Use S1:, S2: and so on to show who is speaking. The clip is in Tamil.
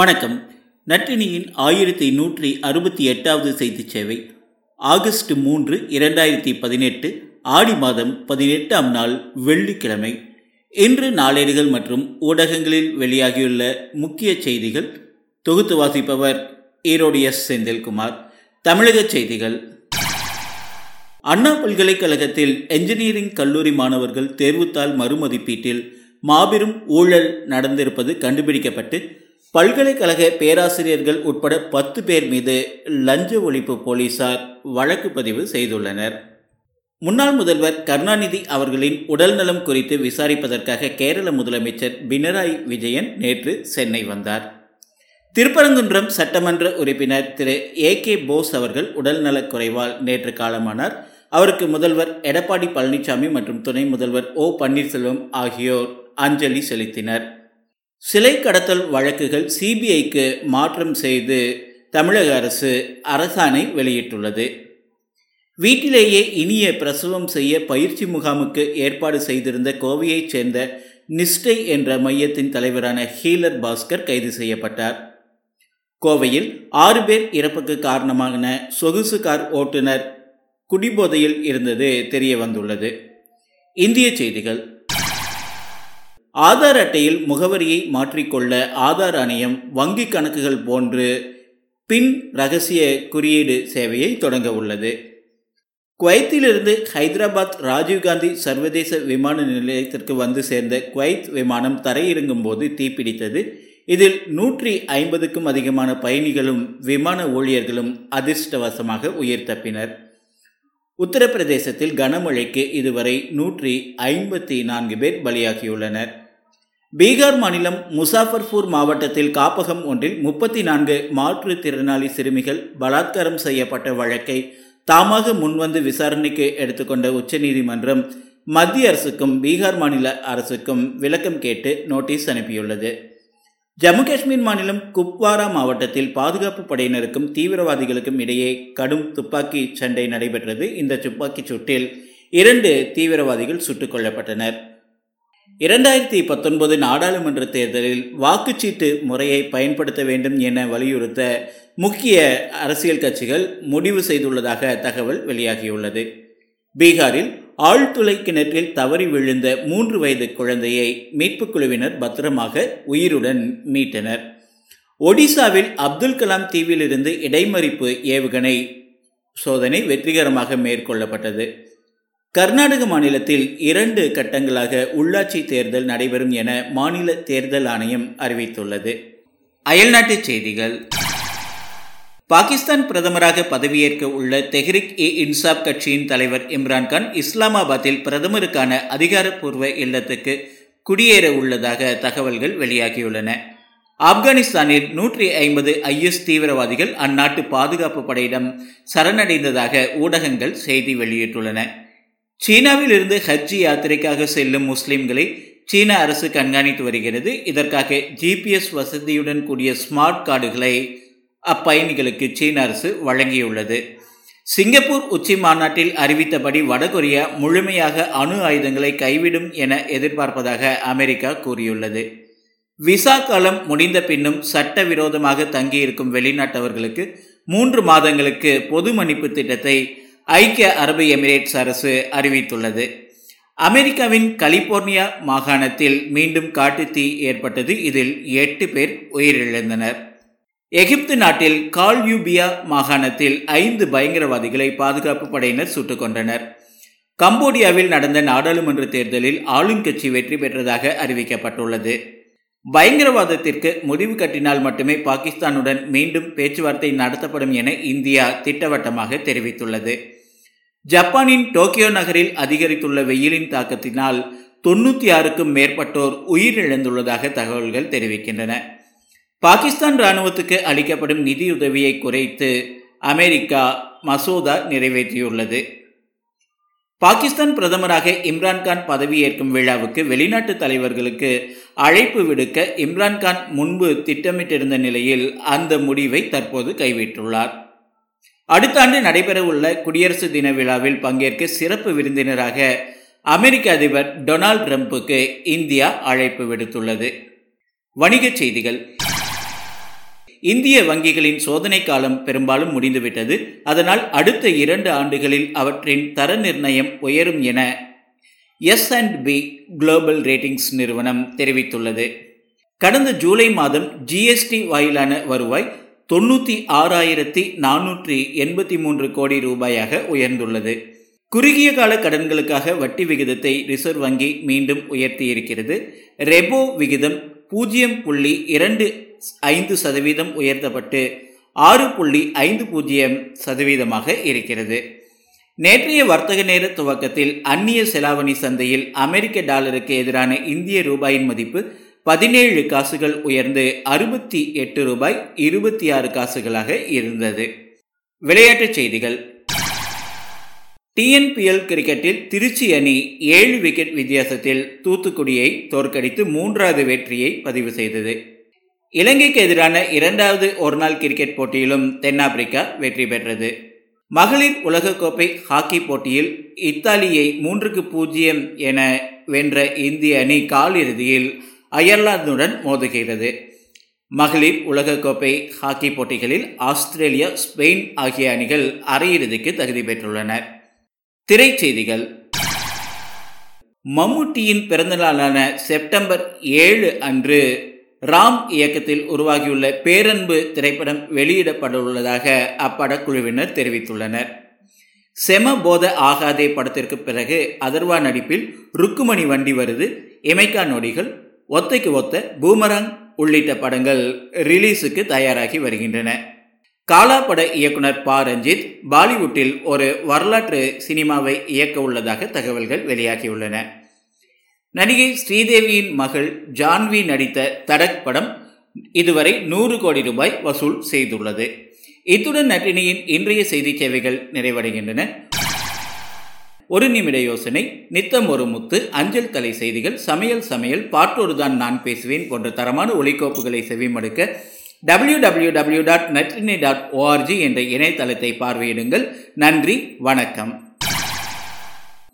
S1: வணக்கம் நற்றினியின் ஆயிரத்தி நூற்றி அறுபத்தி எட்டாவது செய்தி சேவை ஆகஸ்ட் மூன்று இரண்டாயிரத்தி பதினெட்டு ஆடி மாதம் பதினெட்டாம் நாள் வெள்ளிக்கிழமை இன்று நாளேடுகள் மற்றும் ஊடகங்களில் வெளியாகியுள்ள முக்கிய செய்திகள் தொகுத்து வாசிப்பவர் ஈரோடு எஸ் செந்தில்குமார் தமிழக செய்திகள் அண்ணா பல்கலைக்கழகத்தில் என்ஜினியரிங் கல்லூரி மாணவர்கள் தேர்வுத்தாள் மறுமதிப்பீட்டில் மாபெரும் ஊழல் நடந்திருப்பது கண்டுபிடிக்கப்பட்டு பல்கலைக்கழக பேராசிரியர்கள் உட்பட பத்து பேர் மீது லஞ்ச ஒழிப்பு போலீசார் வழக்கு பதிவு செய்துள்ளனர் முன்னாள் முதல்வர் கருணாநிதி அவர்களின் உடல்நலம் குறித்து விசாரிப்பதற்காக கேரள முதலமைச்சர் பினராயி விஜயன் நேற்று சென்னை வந்தார் திருப்பரங்குன்றம் சட்டமன்ற உறுப்பினர் திரு ஏ கே போஸ் அவர்கள் உடல்நலக் குறைவால் நேற்று காலமானார் அவருக்கு முதல்வர் எடப்பாடி பழனிசாமி மற்றும் துணை முதல்வர் ஓ பன்னீர்செல்வம் ஆகியோர் அஞ்சலி செலுத்தினர் சிலை கடத்தல் வழக்குகள் சிபிஐக்கு மாற்றம் செய்து தமிழக அரசு அரசாணை வெளியிட்டுள்ளது வீட்டிலேயே இனிய பிரசவம் செய்ய பயிற்சி முகாமுக்கு ஏற்பாடு செய்திருந்த கோவையைச் சேர்ந்த நிஷ்டை என்ற மையத்தின் தலைவரான ஹீலர் பாஸ்கர் கைது செய்யப்பட்டார் கோவையில் ஆறு பேர் இறப்புக்கு காரணமான சொகுசு கார் ஓட்டுநர் குடிபோதையில் இருந்தது தெரிய வந்துள்ளது இந்திய செய்திகள் ஆதார் அட்டையில் முகவரியை மாற்றிக்கொள்ள ஆதார் ஆணையம் வங்கி கணக்குகள் போன்று பின் ரகசிய குறியீடு சேவையை தொடங்க உள்ளது குவைத்திலிருந்து ஹைதராபாத் ராஜீவ்காந்தி சர்வதேச விமான நிலையத்திற்கு வந்து சேர்ந்த குவைத் விமானம் தரையிறங்கும் போது தீப்பிடித்தது இதில் நூற்றி ஐம்பதுக்கும் அதிகமான பயணிகளும் விமான ஊழியர்களும் அதிர்ஷ்டவசமாக உயிர் தப்பினர் உத்தரப்பிரதேசத்தில் கனமழைக்கு இதுவரை நூற்றி ஐம்பத்தி நான்கு பேர் பலியாகியுள்ளனர் பீகார் மாநிலம் முசாஃபர்பூர் மாவட்டத்தில் காப்பகம் ஒன்றில் முப்பத்தி நான்கு மாற்றுத்திறனாளி சிறுமிகள் பலாத்காரம் செய்யப்பட்ட வழக்கை தாமாக முன்வந்து விசாரணைக்கு எடுத்துக்கொண்ட உச்சநீதிமன்றம் மத்திய அரசுக்கும் பீகார் மாநில அரசுக்கும் விளக்கம் கேட்டு நோட்டீஸ் அனுப்பியுள்ளது ஜம்மு காஷ்மீர் மாநிலம் குப்வாரா மாவட்டத்தில் பாதுகாப்பு படையினருக்கும் தீவிரவாதிகளுக்கும் இடையே கடும் துப்பாக்கி சண்டை நடைபெற்றது இந்த துப்பாக்கிச் சூட்டில் இரண்டு தீவிரவாதிகள் சுட்டுக் கொல்லப்பட்டனா் இரண்டாயிரத்தி பத்தொன்பது நாடாளுமன்ற தேர்தலில் வாக்குச்சீட்டு முறையை பயன்படுத்த வேண்டும் என வலியுறுத்த முக்கிய அரசியல் கட்சிகள் முடிவு செய்துள்ளதாக தகவல் வெளியாகியுள்ளது பீகாரில் ஆழ்துளை கிணற்றில் தவறி விழுந்த மூன்று வயது குழந்தையை மீட்புக் குழுவினர் பத்திரமாக உயிருடன் மீட்டனர் ஒடிசாவில் அப்துல் கலாம் தீவிலிருந்து இடைமறிப்பு ஏவுகணை சோதனை வெற்றிகரமாக மேற்கொள்ளப்பட்டது கர்நாடக மாநிலத்தில் இரண்டு கட்டங்களாக உள்ளாட்சி தேர்தல் நடைபெறும் என மாநில தேர்தல் ஆணையம் அறிவித்துள்ளது அயல்நாட்டுச் செய்திகள் பாகிஸ்தான் பிரதமராக பதவியேற்க உள்ள தெஹ்ரிக் இ இன்சாப் கட்சியின் தலைவர் இம்ரான்கான் இஸ்லாமாபாத்தில் பிரதமருக்கான அதிகாரப்பூர்வ இல்லத்துக்கு குடியேற உள்ளதாக தகவல்கள் வெளியாகியுள்ளன ஆப்கானிஸ்தானில் நூற்றி ஐம்பது ஐஎஸ் தீவிரவாதிகள் அந்நாட்டு பாதுகாப்பு படையிடம் சரணடைந்ததாக ஊடகங்கள் செய்தி வெளியிட்டுள்ளன சீனாவில் இருந்து ஹஜ் யாத்திரைக்காக செல்லும் முஸ்லிம்களை சீன அரசு கண்காணித்து வருகிறது இதற்காக ஜிபிஎஸ் வசதியுடன் கூடிய ஸ்மார்ட் கார்டுகளை அப்பயணிகளுக்கு சீன அரசு வழங்கியுள்ளது சிங்கப்பூர் உச்சி மாநாட்டில் அறிவித்தபடி வடகொரியா முழுமையாக அணு ஆயுதங்களை கைவிடும் என எதிர்பார்ப்பதாக அமெரிக்கா கூறியுள்ளது விசா காலம் முடிந்த பின்னும் சட்டவிரோதமாக தங்கியிருக்கும் வெளிநாட்டவர்களுக்கு மூன்று மாதங்களுக்கு பொது மன்னிப்பு திட்டத்தை ஐக்கிய அரபு எமிரேட்ஸ் அரசு அறிவித்துள்ளது அமெரிக்காவின் கலிபோர்னியா மாகாணத்தில் மீண்டும் காட்டுத்தீ ஏற்பட்டது இதில் எட்டு பேர் உயிரிழந்தனர் எகிப்து நாட்டில் கால்யூபியா மாகாணத்தில் ஐந்து பயங்கரவாதிகளை பாதுகாப்பு படையினர் சுட்டுக் கொண்டனர் கம்போடியாவில் நடந்த நாடாளுமன்ற தேர்தலில் கட்சி வெற்றி பெற்றதாக அறிவிக்கப்பட்டுள்ளது பயங்கரவாதத்திற்கு முடிவு கட்டினால் மட்டுமே பாகிஸ்தானுடன் மீண்டும் பேச்சுவார்த்தை நடத்தப்படும் என இந்தியா திட்டவட்டமாக தெரிவித்துள்ளது ஜப்பானின் டோக்கியோ நகரில் அதிகரித்துள்ள வெயிலின் தாக்கத்தினால் தொண்ணூற்றி ஆறுக்கும் மேற்பட்டோர் உயிரிழந்துள்ளதாக தகவல்கள் தெரிவிக்கின்றன பாகிஸ்தான் ராணுவத்துக்கு அளிக்கப்படும் நிதியுதவியை குறைத்து அமெரிக்கா மசோதா நிறைவேற்றியுள்ளது பாகிஸ்தான் பிரதமராக இம்ரான்கான் பதவியேற்கும் விழாவுக்கு வெளிநாட்டு தலைவர்களுக்கு அழைப்பு விடுக்க இம்ரான்கான் முன்பு திட்டமிட்டிருந்த நிலையில் அந்த முடிவை தற்போது கைவிட்டுள்ளார் அடுத்த ஆண்டு நடைபெறவுள்ள குடியரசு தின விழாவில் பங்கேற்க சிறப்பு விருந்தினராக அமெரிக்க அதிபர் டொனால்ட் டிரம்புக்கு இந்தியா அழைப்பு விடுத்துள்ளது வணிகச் செய்திகள் இந்திய வங்கிகளின் சோதனை காலம் பெரும்பாலும் முடிந்துவிட்டது அதனால் அடுத்த இரண்டு ஆண்டுகளில் அவற்றின் தர நிர்ணயம் உயரும் என S and P global ratings நிறுவனம் தெரிவித்துள்ளது கடந்த ஜூலை மாதம் ஜிஎஸ்டி வாயிலான வருவாய் தொண்ணூற்றி ஆறாயிரத்தி நானூற்றி எண்பத்தி மூன்று கோடி ரூபாயாக உயர்ந்துள்ளது குறுகிய கால கடன்களுக்காக வட்டி விகிதத்தை ரிசர்வ் வங்கி மீண்டும் உயர்த்தி இருக்கிறது ரெபோ விகிதம் பூஜ்ஜியம் புள்ளி இரண்டு ஐந்து சதவீதம் உயர்த்தப்பட்டு ஆறு புள்ளி ஐந்து பூஜ்ஜியம் சதவீதமாக இருக்கிறது நேற்றைய வர்த்தக நேர துவக்கத்தில் அந்நிய செலாவணி சந்தையில் அமெரிக்க டாலருக்கு எதிரான இந்திய ரூபாயின் மதிப்பு பதினேழு காசுகள் உயர்ந்து அறுபத்தி எட்டு ரூபாய் இருபத்தி ஆறு காசுகளாக இருந்தது விளையாட்டுச் செய்திகள் டிஎன்பிஎல் கிரிக்கெட்டில் திருச்சி அணி ஏழு விக்கெட் வித்தியாசத்தில் தூத்துக்குடியை தோற்கடித்து மூன்றாவது வெற்றியை பதிவு செய்தது இலங்கைக்கு எதிரான இரண்டாவது ஒருநாள் கிரிக்கெட் போட்டியிலும் தென்னாப்பிரிக்கா வெற்றி பெற்றது மகளிர் உலகக்கோப்பை ஹாக்கி போட்டியில் இத்தாலியை மூன்றுக்கு பூஜ்ஜியம் என வென்ற இந்திய அணி காலிறுதியில் அயர்லாந்துடன் மோதுகிறது மகளிர் உலகக்கோப்பை ஹாக்கி போட்டிகளில் ஆஸ்திரேலியா ஸ்பெயின் ஆகிய அணிகள் அரையிறுதிக்கு தகுதி பெற்றுள்ளன திரைச்செய்திகள் மம்முட்டியின் பிறந்தநாளான செப்டம்பர் ஏழு அன்று ராம் இயக்கத்தில் உருவாகியுள்ள பேரன்பு திரைப்படம் வெளியிடப்படவுள்ளதாக அப்படக்குழுவினர் தெரிவித்துள்ளனர் செம போத ஆகாதே படத்திற்கு பிறகு அதர்வா நடிப்பில் ருக்குமணி வண்டி வருது இமைக்கா நொடிகள் ஒத்தைக்கு ஒத்த பூமராங் உள்ளிட்ட படங்கள் ரிலீஸுக்கு தயாராகி வருகின்றன காலா பட இயக்குனர் ப ரஞ்சித் பாலிவுட்டில் ஒரு வரலாற்று சினிமாவை இயக்க உள்ளதாக தகவல்கள் வெளியாகியுள்ளன நடிகை ஸ்ரீதேவியின் மகள் ஜான்வி நடித்த தடக் படம் இதுவரை நூறு கோடி ரூபாய் வசூல் செய்துள்ளது இத்துடன் நட்டினியின் இன்றைய செய்தி சேவைகள் நிறைவடைகின்றன ஒரு நிமிட யோசனை நித்தம் ஒரு முத்து அஞ்சல் தலை செய்திகள் சமையல் சமையல் பாட்டோடு தான் நான் பேசுவேன் போன்ற தரமான ஒலிக்கோப்புகளை செவிமடுக்க W W W dot Natrinai dot ORG என்ற இணையதளத்தை பார்வையிடுங்கள் நன்றி வணக்கம்